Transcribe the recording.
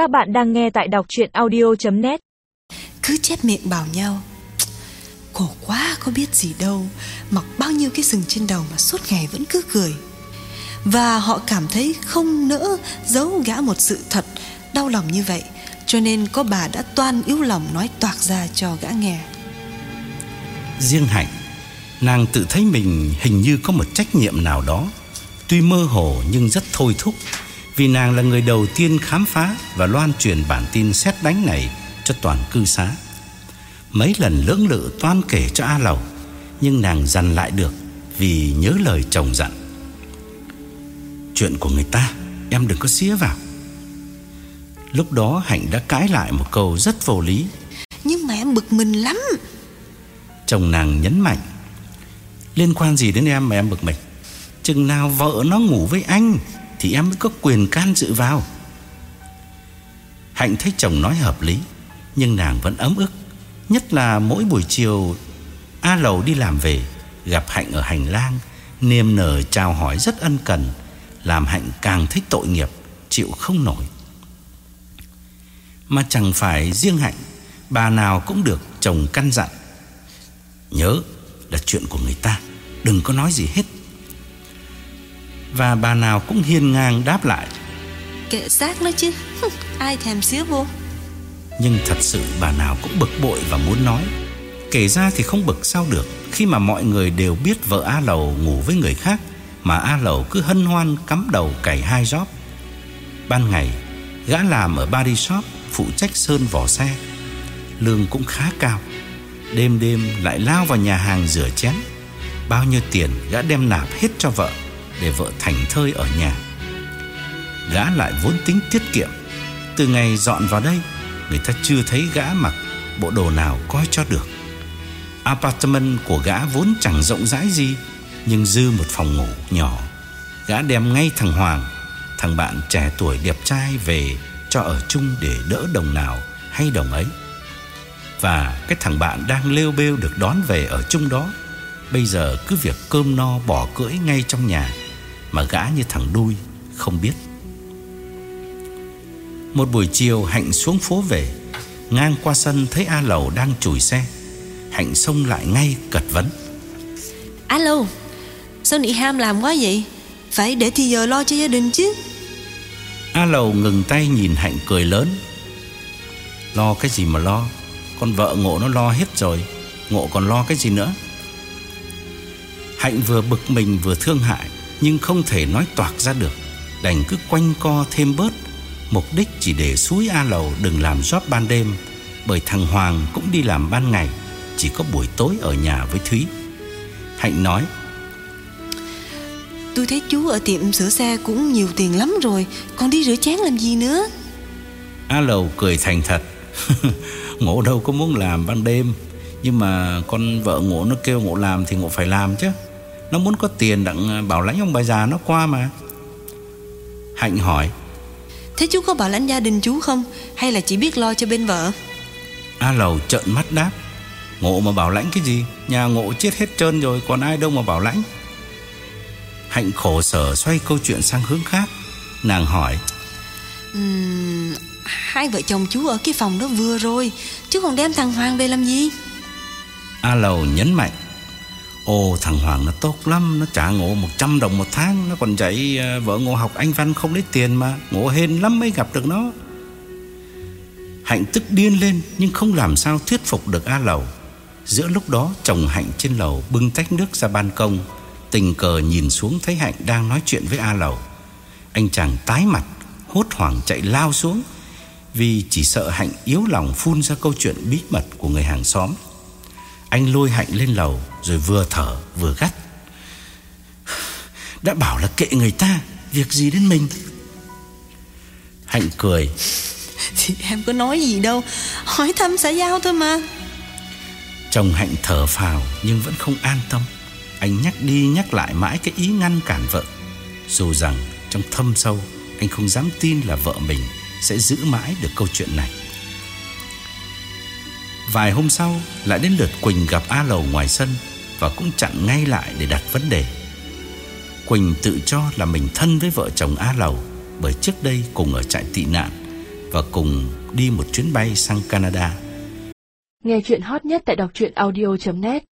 Các bạn đang nghe tại đọc chuyện audio.net Cứ chép miệng bảo nhau Khổ quá có biết gì đâu Mặc bao nhiêu cái sừng trên đầu mà suốt ngày vẫn cứ cười. Và họ cảm thấy không nỡ giấu gã một sự thật Đau lòng như vậy Cho nên có bà đã toan yếu lòng nói toạc ra cho gã nghe. Riêng Hạnh Nàng tự thấy mình hình như có một trách nhiệm nào đó Tuy mơ hồ nhưng rất thôi thúc Vì nàng là người đầu tiên khám phá Và loan truyền bản tin xét đánh này Cho toàn cư xá. Mấy lần lưỡng lự toan kể cho A Lầu Nhưng nàng dằn lại được Vì nhớ lời chồng dặn. Chuyện của người ta Em đừng có xía vào. Lúc đó Hạnh đã cãi lại một câu rất vô lý. Nhưng mà em bực mình lắm. Chồng nàng nhấn mạnh Liên quan gì đến em mà em bực mình? Chừng nào vợ nó ngủ với anh thì em mới có quyền can dự vào. Hạnh thấy chồng nói hợp lý, Nhưng nàng vẫn ấm ức, Nhất là mỗi buổi chiều, A Lầu đi làm về, Gặp Hạnh ở hành lang, Niềm nở chào hỏi rất ân cần, Làm Hạnh càng thích tội nghiệp, Chịu không nổi. Mà chẳng phải riêng Hạnh, Bà nào cũng được chồng căn dặn, Nhớ là chuyện của người ta, Đừng có nói gì hết. Và bà nào cũng hiên ngang đáp lại. Kệ xác nó chứ Ai thèm xía vô. Nhưng thật sự bà nào cũng bực bội và muốn nói. Kể ra thì không bực sao được Khi mà mọi người đều biết vợ A Lầu ngủ với người khác Mà A Lầu cứ hân hoan cắm đầu cày hai job. Ban ngày Gã làm ở body shop Phụ trách sơn vỏ xe. Lương cũng khá cao. Đêm đêm lại lao vào nhà hàng rửa chén. Bao nhiêu tiền gã đem nạp hết cho vợ để vợ thành thơi ở nhà. Gã lại vốn tính tiết kiệm. Từ ngày dọn vào đây, Người ta chưa thấy gã mặc Bộ đồ nào coi cho được. Apartment của gã vốn chẳng rộng rãi gì, Nhưng dư một phòng ngủ nhỏ. Gã đem ngay thằng Hoàng, Thằng bạn trẻ tuổi đẹp trai về Cho ở chung để đỡ đồng nào hay đồng ấy. Và cái thằng bạn đang lêu bêu được đón về ở chung đó, Bây giờ cứ việc cơm no bỏ cưỡi ngay trong nhà. Mà gã như thằng đuôi Không biết. Một buổi chiều Hạnh xuống phố về Ngang qua sân thấy A Lầu đang chùi xe. Hạnh xông lại ngay cật vấn. Alo Sao nị ham làm quá vậy? Phải để thì giờ lo cho gia đình chứ. A Lầu ngừng tay nhìn Hạnh cười lớn. Lo cái gì mà lo? Con vợ ngộ nó lo hết rồi Ngộ còn lo cái gì nữa? Hạnh vừa bực mình vừa thương hại Nhưng không thể nói toạc ra được. Đành cứ quanh co thêm bớt. Mục đích chỉ để suối A Lầu Đừng làm job ban đêm Bởi thằng Hoàng cũng đi làm ban ngày Chỉ có buổi tối ở nhà với Thúy. Hạnh nói Tôi thấy chú ở tiệm sửa xe cũng nhiều tiền lắm rồi Còn đi rửa chén làm gì nữa? A Lầu cười thành thật Ngộ đâu có muốn làm ban đêm Nhưng mà con vợ ngộ nó kêu ngộ làm Thì ngộ phải làm chứ Nó muốn có tiền đặng bảo lãnh ông bà già nó qua mà. Hạnh hỏi. Thế chú có bảo lãnh gia đình chú không? Hay là chỉ biết lo cho bên vợ? A Lầu trợn mắt đáp. Ngộ mà bảo lãnh cái gì? Nhà ngộ chết hết trơn rồi Còn ai đâu mà bảo lãnh. Hạnh khổ sở xoay câu chuyện sang hướng khác. Nàng hỏi. Uhm, Hai vợ chồng chú ở cái phòng đó vừa rồi. Chú còn đem thằng Hoàng về làm gì? A Lầu nhấn mạnh Ồ, thằng Hoàng nó tốt lắm, Nó trả ngộ 100 đồng một tháng. Nó còn dạy ờ, vợ ngộ học anh văn không lấy tiền mà. Ngộ hên lắm mới gặp được nó. Hạnh tức điên lên, Nhưng không làm sao thuyết phục được A Lầu. Giữa lúc đó, chồng Hạnh trên lầu Bưng tách nước ra ban công. Tình cờ nhìn xuống thấy Hạnh đang nói chuyện với A Lầu. Anh chàng tái mặt, Hốt hoảng chạy lao xuống. Vì chỉ sợ Hạnh yếu lòng phun ra câu chuyện bí mật của người hàng xóm. Anh lôi Hạnh lên lầu Rồi vừa thở vừa gắt. Đã bảo là kệ người ta Việc gì đến mình? Hạnh cười. Thì em có nói gì đâu Hỏi thăm xã giao thôi mà. Chồng Hạnh thở phào Nhưng vẫn không an tâm. Anh nhắc đi nhắc lại mãi cái ý ngăn cản vợ. Dù rằng trong thâm sâu Anh không dám tin là vợ mình Sẽ giữ mãi được câu chuyện này Vài hôm sau, Lại đến lượt Quỳnh gặp A Lầu ngoài sân Và cũng chặn ngay lại để đặt vấn đề Quỳnh tự cho là mình thân với vợ chồng A Lầu Bởi trước đây cùng ở trại tị nạn và cùng đi một chuyến bay sang Canada. Nghe chuyện hot nhất tại đọc truyện audio.net